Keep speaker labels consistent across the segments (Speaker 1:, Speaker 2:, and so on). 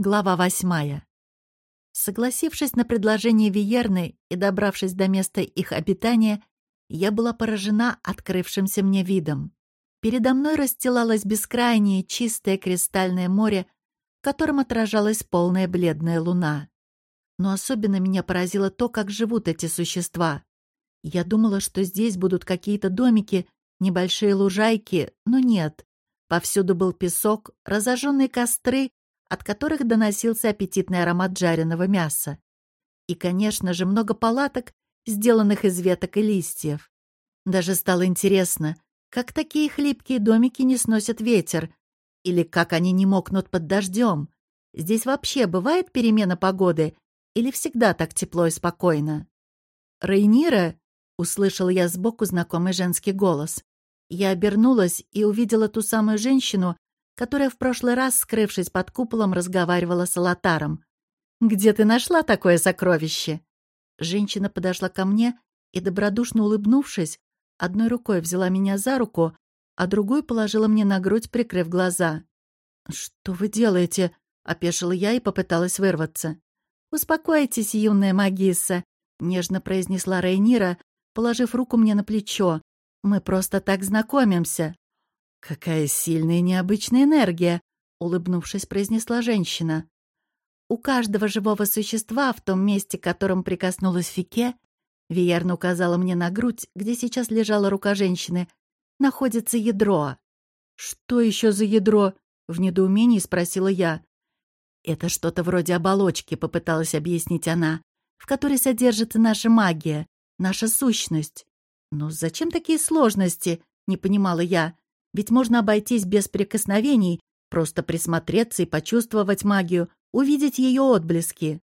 Speaker 1: Глава восьмая. Согласившись на предложение Виерны и добравшись до места их обитания, я была поражена открывшимся мне видом. Передо мной расстилалось бескрайнее чистое кристальное море, в котором отражалась полная бледная луна. Но особенно меня поразило то, как живут эти существа. Я думала, что здесь будут какие-то домики, небольшие лужайки, но нет. Повсюду был песок, разожженные костры от которых доносился аппетитный аромат жареного мяса. И, конечно же, много палаток, сделанных из веток и листьев. Даже стало интересно, как такие хлипкие домики не сносят ветер, или как они не мокнут под дождем. Здесь вообще бывает перемена погоды, или всегда так тепло и спокойно? «Рейнира?» — услышал я сбоку знакомый женский голос. Я обернулась и увидела ту самую женщину, которая в прошлый раз, скрывшись под куполом, разговаривала с Алатаром. «Где ты нашла такое сокровище?» Женщина подошла ко мне и, добродушно улыбнувшись, одной рукой взяла меня за руку, а другой положила мне на грудь, прикрыв глаза. «Что вы делаете?» — опешила я и попыталась вырваться. «Успокойтесь, юная магисса», — нежно произнесла Рейнира, положив руку мне на плечо. «Мы просто так знакомимся». «Какая сильная и необычная энергия!» — улыбнувшись, произнесла женщина. «У каждого живого существа в том месте, к которому прикоснулась Фике, Виерна указала мне на грудь, где сейчас лежала рука женщины, находится ядро». «Что еще за ядро?» — в недоумении спросила я. «Это что-то вроде оболочки», — попыталась объяснить она, «в которой содержится наша магия, наша сущность». «Ну зачем такие сложности?» — не понимала я. Ведь можно обойтись без прикосновений, просто присмотреться и почувствовать магию, увидеть ее отблески.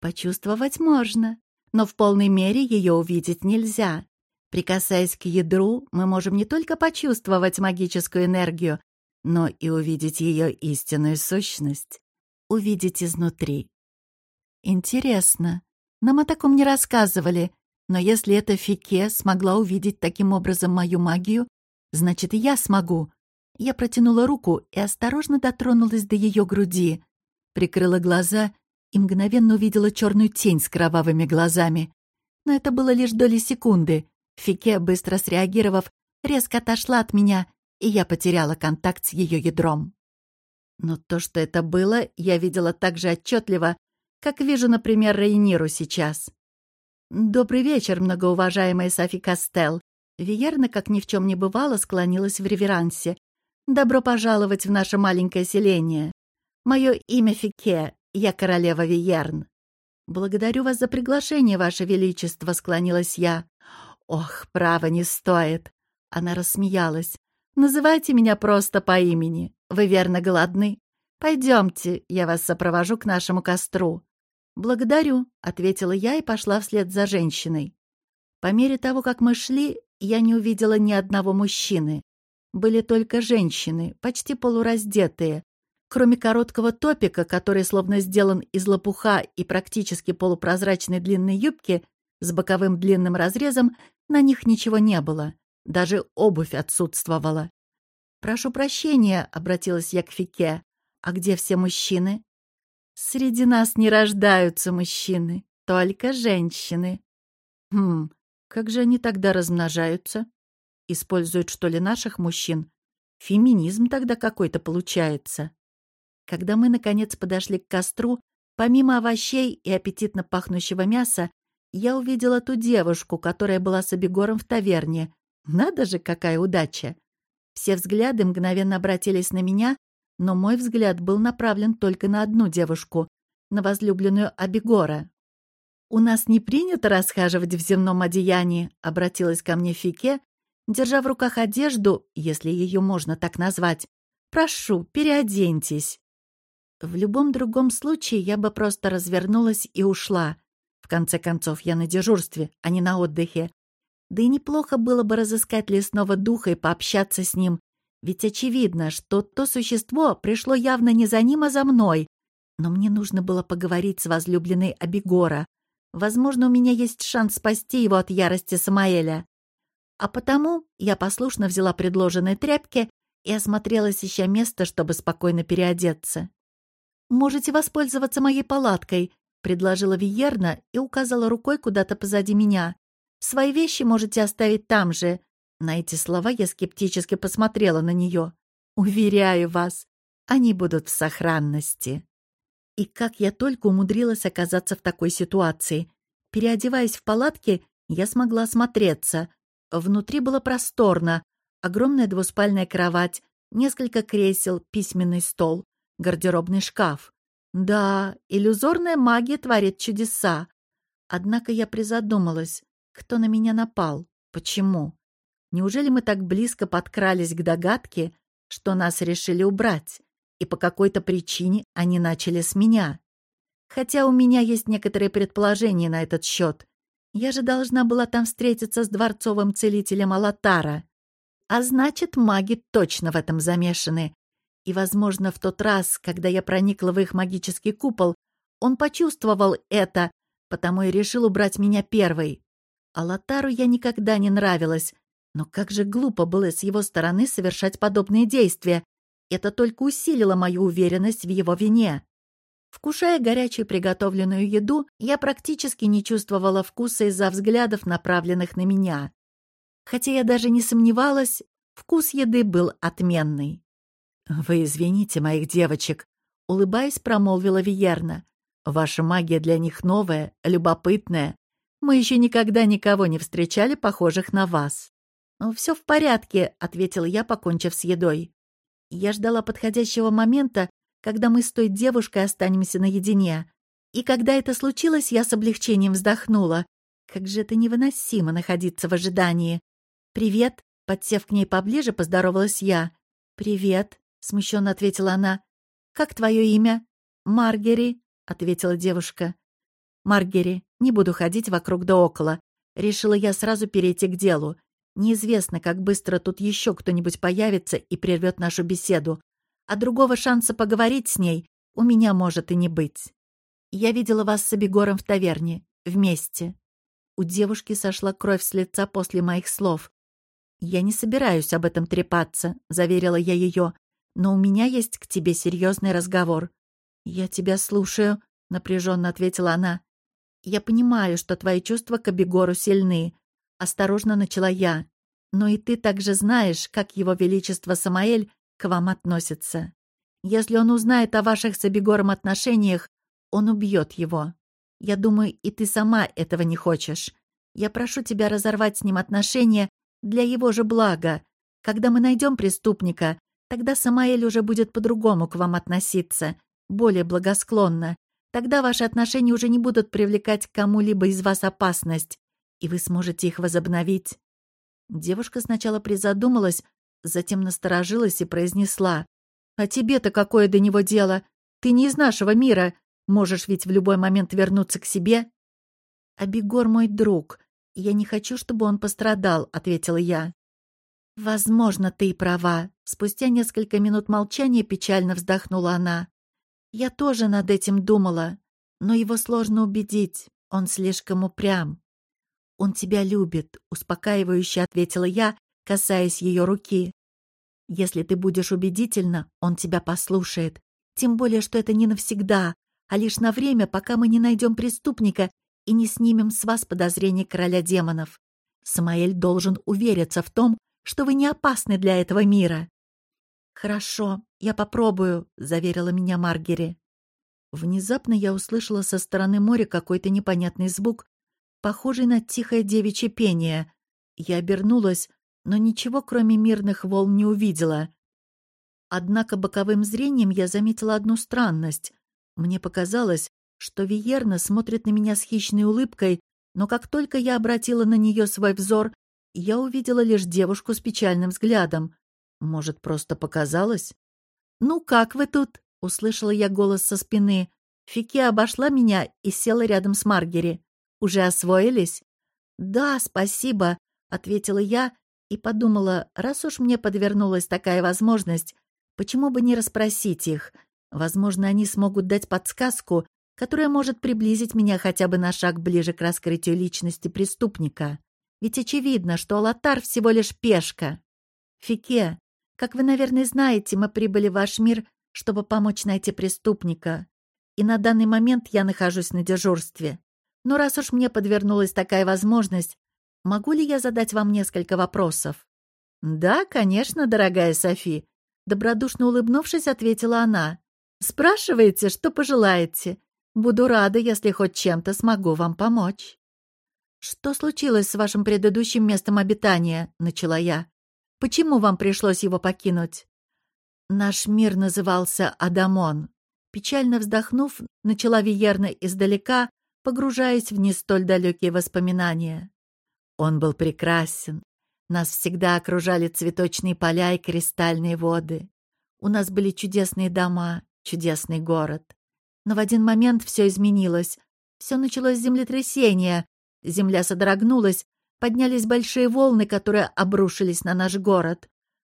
Speaker 1: Почувствовать можно, но в полной мере ее увидеть нельзя. Прикасаясь к ядру, мы можем не только почувствовать магическую энергию, но и увидеть ее истинную сущность, увидеть изнутри. Интересно, нам о таком не рассказывали, но если эта Фике смогла увидеть таким образом мою магию, Значит, и я смогу. Я протянула руку и осторожно дотронулась до ее груди. Прикрыла глаза и мгновенно увидела черную тень с кровавыми глазами. Но это было лишь доли секунды. Фике, быстро среагировав, резко отошла от меня, и я потеряла контакт с ее ядром. Но то, что это было, я видела так же отчетливо, как вижу, например, Рейниру сейчас. «Добрый вечер, многоуважаемая Софи Кастел», Виерна, как ни в чем не бывало, склонилась в реверансе. «Добро пожаловать в наше маленькое селение. Мое имя Фике, я королева Виерн». «Благодарю вас за приглашение, ваше величество», — склонилась я. «Ох, право, не стоит». Она рассмеялась. «Называйте меня просто по имени. Вы верно голодны? Пойдемте, я вас сопровожу к нашему костру». «Благодарю», — ответила я и пошла вслед за женщиной. По мере того, как мы шли, я не увидела ни одного мужчины. Были только женщины, почти полураздетые. Кроме короткого топика, который словно сделан из лопуха и практически полупрозрачной длинной юбки с боковым длинным разрезом, на них ничего не было. Даже обувь отсутствовала. «Прошу прощения», — обратилась я к Фике. «А где все мужчины?» «Среди нас не рождаются мужчины, только женщины». «Хм, как же они тогда размножаются? Используют, что ли, наших мужчин? Феминизм тогда какой-то получается. Когда мы, наконец, подошли к костру, помимо овощей и аппетитно пахнущего мяса, я увидела ту девушку, которая была с Абегором в таверне. Надо же, какая удача! Все взгляды мгновенно обратились на меня, но мой взгляд был направлен только на одну девушку, на возлюбленную Абегора. «У нас не принято расхаживать в земном одеянии», — обратилась ко мне Фике, держа в руках одежду, если ее можно так назвать. «Прошу, переоденьтесь». В любом другом случае я бы просто развернулась и ушла. В конце концов, я на дежурстве, а не на отдыхе. Да и неплохо было бы разыскать лесного духа и пообщаться с ним. Ведь очевидно, что то существо пришло явно не за ним, а за мной. Но мне нужно было поговорить с возлюбленной Абегора. Возможно, у меня есть шанс спасти его от ярости Самаэля. А потому я послушно взяла предложенные тряпки и осмотрелась, ища место, чтобы спокойно переодеться. «Можете воспользоваться моей палаткой», — предложила Виерна и указала рукой куда-то позади меня. «Свои вещи можете оставить там же». На эти слова я скептически посмотрела на нее. «Уверяю вас, они будут в сохранности». И как я только умудрилась оказаться в такой ситуации. Переодеваясь в палатке, я смогла осмотреться. Внутри было просторно. Огромная двуспальная кровать, несколько кресел, письменный стол, гардеробный шкаф. Да, иллюзорная магия творит чудеса. Однако я призадумалась, кто на меня напал, почему. Неужели мы так близко подкрались к догадке, что нас решили убрать, и по какой-то причине они начали с меня? Хотя у меня есть некоторые предположения на этот счет. Я же должна была там встретиться с дворцовым целителем Алатара. А значит, маги точно в этом замешаны. И, возможно, в тот раз, когда я проникла в их магический купол, он почувствовал это, потому и решил убрать меня первой. Алатару я никогда не нравилась, но как же глупо было с его стороны совершать подобные действия. Это только усилило мою уверенность в его вине. Вкушая горячую приготовленную еду, я практически не чувствовала вкуса из-за взглядов, направленных на меня. Хотя я даже не сомневалась, вкус еды был отменный. «Вы извините моих девочек», — улыбаясь, промолвила Виерна. «Ваша магия для них новая, любопытная. Мы еще никогда никого не встречали, похожих на вас». «Ну, все в порядке», — ответила я, покончив с едой. Я ждала подходящего момента, когда мы с той девушкой останемся наедине. И когда это случилось, я с облегчением вздохнула. Как же это невыносимо находиться в ожидании. «Привет», — подсев к ней поближе, поздоровалась я. «Привет», — смущенно ответила она. «Как твое имя?» «Маргери», — ответила девушка. «Маргери, не буду ходить вокруг да около». Решила я сразу перейти к делу. Неизвестно, как быстро тут еще кто-нибудь появится и прервет нашу беседу а другого шанса поговорить с ней у меня может и не быть. Я видела вас с Абегором в таверне, вместе. У девушки сошла кровь с лица после моих слов. «Я не собираюсь об этом трепаться», — заверила я ее, «но у меня есть к тебе серьезный разговор». «Я тебя слушаю», — напряженно ответила она. «Я понимаю, что твои чувства к Абегору сильны», — осторожно начала я. «Но и ты также знаешь, как его величество Самаэль к вам относится. Если он узнает о ваших с Абегором отношениях, он убьет его. Я думаю, и ты сама этого не хочешь. Я прошу тебя разорвать с ним отношения для его же блага. Когда мы найдем преступника, тогда Самаэль уже будет по-другому к вам относиться, более благосклонно. Тогда ваши отношения уже не будут привлекать к кому-либо из вас опасность, и вы сможете их возобновить». Девушка сначала призадумалась, Затем насторожилась и произнесла. «А тебе-то какое до него дело? Ты не из нашего мира. Можешь ведь в любой момент вернуться к себе». «Абегор мой друг. Я не хочу, чтобы он пострадал», — ответила я. «Возможно, ты и права». Спустя несколько минут молчания печально вздохнула она. «Я тоже над этим думала, но его сложно убедить. Он слишком упрям». «Он тебя любит», — успокаивающе ответила я касаясь ее руки. «Если ты будешь убедительна, он тебя послушает. Тем более, что это не навсегда, а лишь на время, пока мы не найдем преступника и не снимем с вас подозрений короля демонов. Самаэль должен увериться в том, что вы не опасны для этого мира». «Хорошо, я попробую», — заверила меня Маргери. Внезапно я услышала со стороны моря какой-то непонятный звук, похожий на тихое девичье пение. Я обернулась, но ничего, кроме мирных волн, не увидела. Однако боковым зрением я заметила одну странность. Мне показалось, что Виерна смотрит на меня с хищной улыбкой, но как только я обратила на нее свой взор, я увидела лишь девушку с печальным взглядом. Может, просто показалось? «Ну как вы тут?» — услышала я голос со спины. Фике обошла меня и села рядом с Маргери. «Уже освоились?» «Да, спасибо», — ответила я и подумала, раз уж мне подвернулась такая возможность, почему бы не расспросить их? Возможно, они смогут дать подсказку, которая может приблизить меня хотя бы на шаг ближе к раскрытию личности преступника. Ведь очевидно, что Алатар всего лишь пешка. Фике, как вы, наверное, знаете, мы прибыли в ваш мир, чтобы помочь найти преступника. и на данный момент я нахожусь на дежурстве. Но раз уж мне подвернулась такая возможность, могу ли я задать вам несколько вопросов?» «Да, конечно, дорогая Софи», — добродушно улыбнувшись, ответила она. «Спрашивайте, что пожелаете. Буду рада, если хоть чем-то смогу вам помочь». «Что случилось с вашим предыдущим местом обитания?» — начала я. «Почему вам пришлось его покинуть?» Наш мир назывался Адамон. Печально вздохнув, начала Виерна издалека, погружаясь в не столь далекие воспоминания. Он был прекрасен. Нас всегда окружали цветочные поля и кристальные воды. У нас были чудесные дома, чудесный город. Но в один момент все изменилось. Все началось с землетрясения. Земля содрогнулась, поднялись большие волны, которые обрушились на наш город.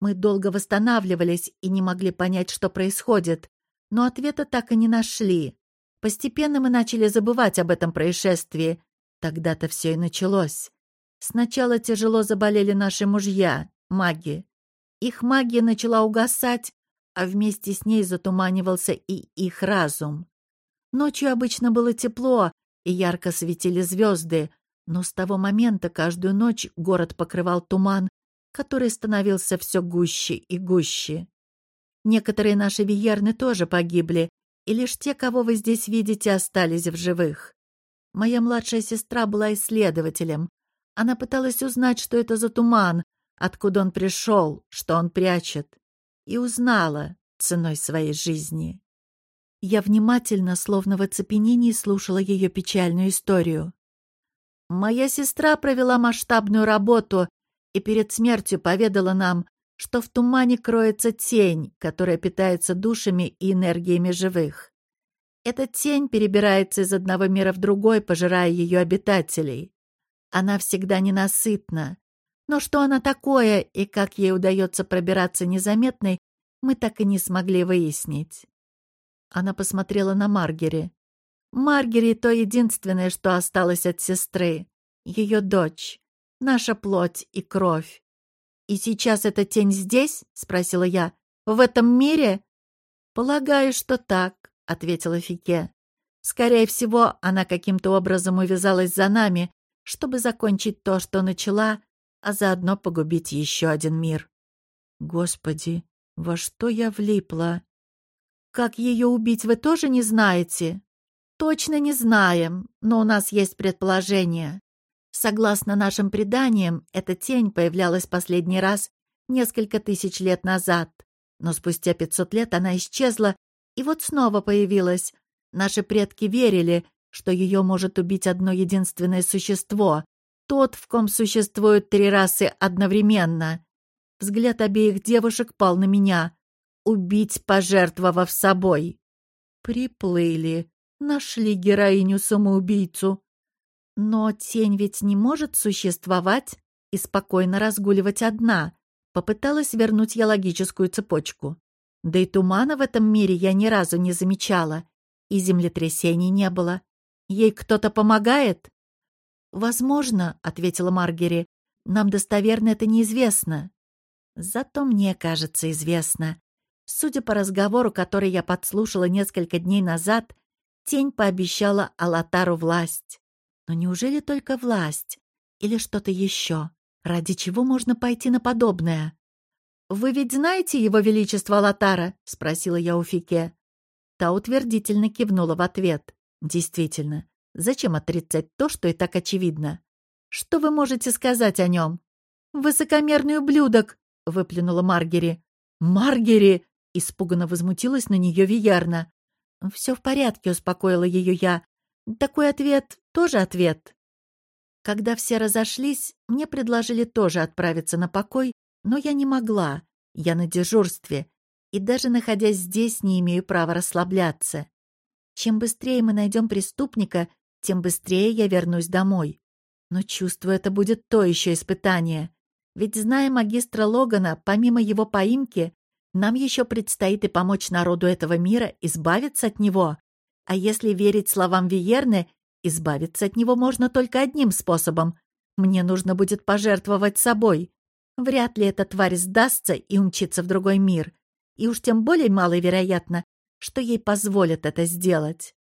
Speaker 1: Мы долго восстанавливались и не могли понять, что происходит, но ответа так и не нашли. Постепенно мы начали забывать об этом происшествии. Тогда-то все и началось. Сначала тяжело заболели наши мужья, маги. Их магия начала угасать, а вместе с ней затуманивался и их разум. Ночью обычно было тепло, и ярко светили звезды, но с того момента каждую ночь город покрывал туман, который становился все гуще и гуще. Некоторые наши виерны тоже погибли, и лишь те, кого вы здесь видите, остались в живых. Моя младшая сестра была исследователем. Она пыталась узнать, что это за туман, откуда он пришел, что он прячет, и узнала ценой своей жизни. Я внимательно, словно в оцепенении, слушала ее печальную историю. Моя сестра провела масштабную работу и перед смертью поведала нам, что в тумане кроется тень, которая питается душами и энергиями живых. Эта тень перебирается из одного мира в другой, пожирая ее обитателей. Она всегда ненасытна. Но что она такое и как ей удается пробираться незаметной, мы так и не смогли выяснить. Она посмотрела на Маргери. Маргери — то единственное, что осталось от сестры. Ее дочь. Наша плоть и кровь. «И сейчас эта тень здесь?» — спросила я. «В этом мире?» «Полагаю, что так», — ответила Фике. «Скорее всего, она каким-то образом увязалась за нами, чтобы закончить то, что начала, а заодно погубить еще один мир». «Господи, во что я влипла?» Как ее убить, вы тоже не знаете? Точно не знаем, но у нас есть предположение. Согласно нашим преданиям, эта тень появлялась последний раз несколько тысяч лет назад. Но спустя 500 лет она исчезла и вот снова появилась. Наши предки верили, что ее может убить одно единственное существо, тот, в ком существуют три расы одновременно. Взгляд обеих девушек пал на меня убить, пожертвовав собой. Приплыли, нашли героиню-самоубийцу. Но тень ведь не может существовать и спокойно разгуливать одна. Попыталась вернуть я логическую цепочку. Да и тумана в этом мире я ни разу не замечала, и землетрясений не было. Ей кто-то помогает? «Возможно», — ответила Маргери, — «нам достоверно это неизвестно». «Зато мне кажется известно. Судя по разговору, который я подслушала несколько дней назад, тень пообещала Алатару власть. Но неужели только власть? Или что-то еще? Ради чего можно пойти на подобное? «Вы ведь знаете его величество Алатара?» — спросила я у Фике. Та утвердительно кивнула в ответ. «Действительно, зачем отрицать то, что и так очевидно? Что вы можете сказать о нем?» «Высокомерный ублюдок!» — выплюнула Маргери. «Маргери!» Испуганно возмутилась на нее Виярна. «Все в порядке», — успокоила ее я. «Такой ответ тоже ответ». Когда все разошлись, мне предложили тоже отправиться на покой, но я не могла. Я на дежурстве. И даже находясь здесь, не имею права расслабляться. Чем быстрее мы найдем преступника, тем быстрее я вернусь домой. Но чувствую, это будет то еще испытание. Ведь, зная магистра Логана, помимо его поимки, нам еще предстоит и помочь народу этого мира избавиться от него. А если верить словам Виерны, избавиться от него можно только одним способом. Мне нужно будет пожертвовать собой. Вряд ли эта тварь сдастся и умчится в другой мир. И уж тем более маловероятно, что ей позволят это сделать.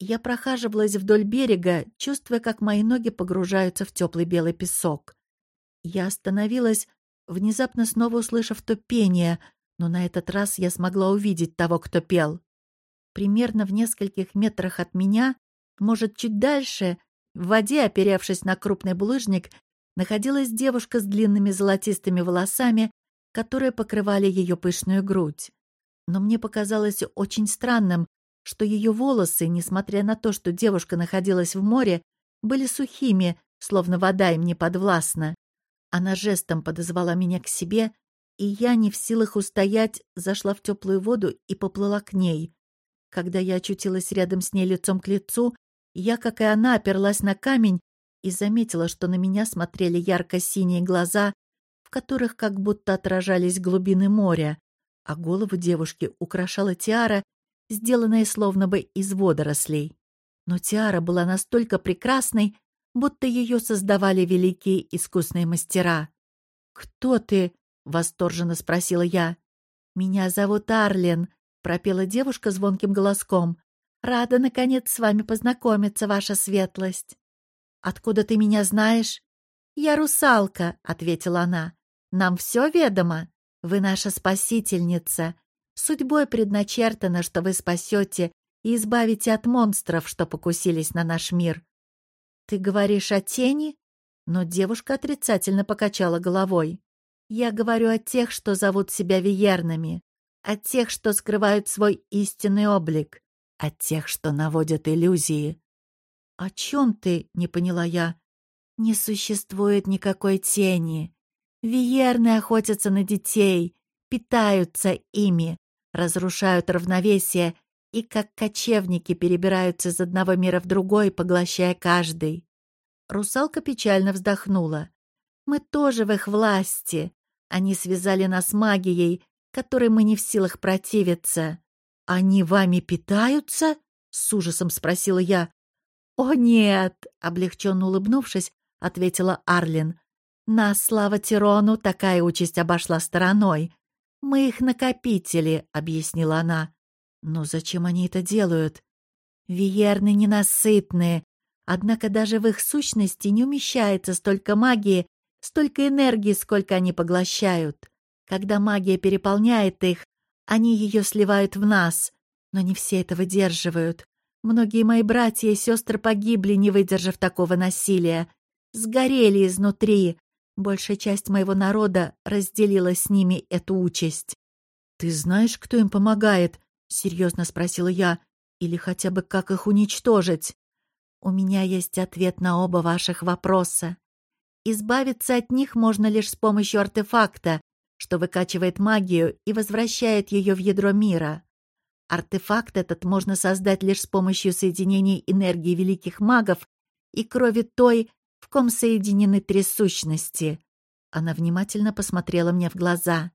Speaker 1: Я прохаживалась вдоль берега, чувствуя, как мои ноги погружаются в теплый белый песок. Я остановилась, внезапно снова услышав то пение, но на этот раз я смогла увидеть того, кто пел. Примерно в нескольких метрах от меня, может, чуть дальше, в воде, оперевшись на крупный булыжник, находилась девушка с длинными золотистыми волосами, которые покрывали ее пышную грудь. Но мне показалось очень странным, что ее волосы, несмотря на то, что девушка находилась в море, были сухими, словно вода им не подвластна. Она жестом подозвала меня к себе, и я, не в силах устоять, зашла в теплую воду и поплыла к ней. Когда я очутилась рядом с ней лицом к лицу, я, как и она, оперлась на камень и заметила, что на меня смотрели ярко-синие глаза, в которых как будто отражались глубины моря, а голову девушки украшала тиара, сделанная словно бы из водорослей. Но тиара была настолько прекрасной, будто ее создавали великие искусные мастера. «Кто ты?» — восторженно спросила я. «Меня зовут Арлен», — пропела девушка звонким голоском. «Рада, наконец, с вами познакомиться, ваша светлость». «Откуда ты меня знаешь?» «Я русалка», — ответила она. «Нам все ведомо. Вы наша спасительница. Судьбой предначертано, что вы спасете и избавите от монстров, что покусились на наш мир. «Ты говоришь о тени?» Но девушка отрицательно покачала головой. «Я говорю о тех, что зовут себя виернами, о тех, что скрывают свой истинный облик, о тех, что наводят иллюзии». «О чем ты?» — не поняла я. «Не существует никакой тени. Виерны охотятся на детей, питаются ими, разрушают равновесие и как кочевники перебираются из одного мира в другой, поглощая каждый. Русалка печально вздохнула. «Мы тоже в их власти. Они связали нас магией, которой мы не в силах противиться». «Они вами питаются?» — с ужасом спросила я. «О, нет!» — облегченно улыбнувшись, ответила Арлин. «Нас, слава Тирону, такая участь обошла стороной. Мы их накопители», — объяснила она. Но зачем они это делают? Виерны ненасытные, однако даже в их сущности не умещается столько магии, столько энергии, сколько они поглощают. Когда магия переполняет их, они ее сливают в нас, но не все это выдерживают. Многие мои братья и сестры погибли, не выдержав такого насилия. Сгорели изнутри. Большая часть моего народа разделила с ними эту участь. «Ты знаешь, кто им помогает?» — серьезно спросила я. «Или хотя бы как их уничтожить?» «У меня есть ответ на оба ваших вопроса. Избавиться от них можно лишь с помощью артефакта, что выкачивает магию и возвращает ее в ядро мира. Артефакт этот можно создать лишь с помощью соединения энергии великих магов и крови той, в ком соединены три сущности». Она внимательно посмотрела мне в глаза.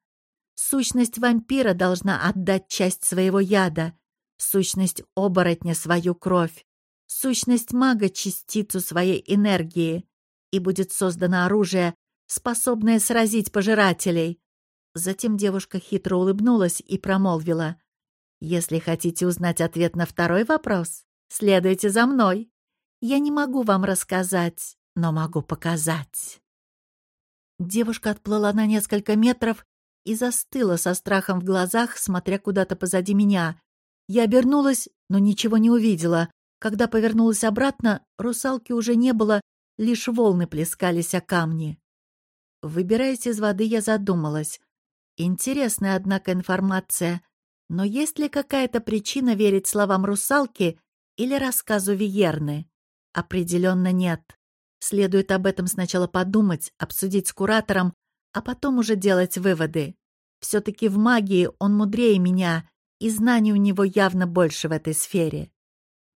Speaker 1: Сущность вампира должна отдать часть своего яда, сущность оборотня — свою кровь, сущность мага — частицу своей энергии, и будет создано оружие, способное сразить пожирателей. Затем девушка хитро улыбнулась и промолвила. «Если хотите узнать ответ на второй вопрос, следуйте за мной. Я не могу вам рассказать, но могу показать». Девушка отплыла на несколько метров и застыла со страхом в глазах, смотря куда-то позади меня. Я обернулась, но ничего не увидела. Когда повернулась обратно, русалки уже не было, лишь волны плескались о камни. Выбираясь из воды, я задумалась. Интересная, однако, информация. Но есть ли какая-то причина верить словам русалки или рассказу Виерны? Определенно нет. Следует об этом сначала подумать, обсудить с куратором, а потом уже делать выводы. Все-таки в магии он мудрее меня, и знаний у него явно больше в этой сфере.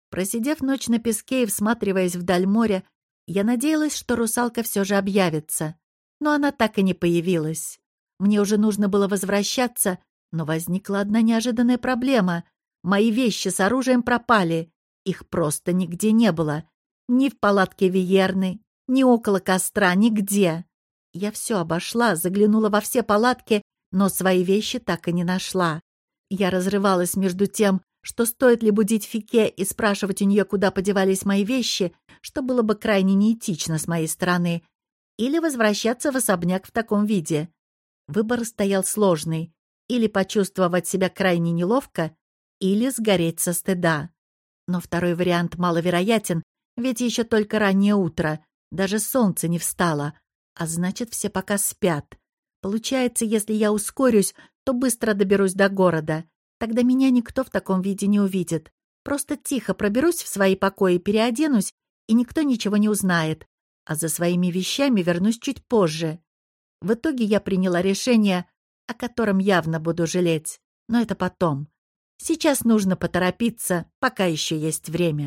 Speaker 1: Просидев ночь на песке и всматриваясь вдаль моря, я надеялась, что русалка все же объявится. Но она так и не появилась. Мне уже нужно было возвращаться, но возникла одна неожиданная проблема. Мои вещи с оружием пропали. Их просто нигде не было. Ни в палатке Виерны, ни около костра, нигде. Я все обошла, заглянула во все палатки, но свои вещи так и не нашла. Я разрывалась между тем, что стоит ли будить Фике и спрашивать у нее, куда подевались мои вещи, что было бы крайне неэтично с моей стороны, или возвращаться в особняк в таком виде. Выбор стоял сложный. Или почувствовать себя крайне неловко, или сгореть со стыда. Но второй вариант маловероятен, ведь еще только раннее утро, даже солнце не встало, а значит, все пока спят. Получается, если я ускорюсь, то быстро доберусь до города. Тогда меня никто в таком виде не увидит. Просто тихо проберусь в свои покои, переоденусь, и никто ничего не узнает. А за своими вещами вернусь чуть позже. В итоге я приняла решение, о котором явно буду жалеть. Но это потом. Сейчас нужно поторопиться, пока еще есть время.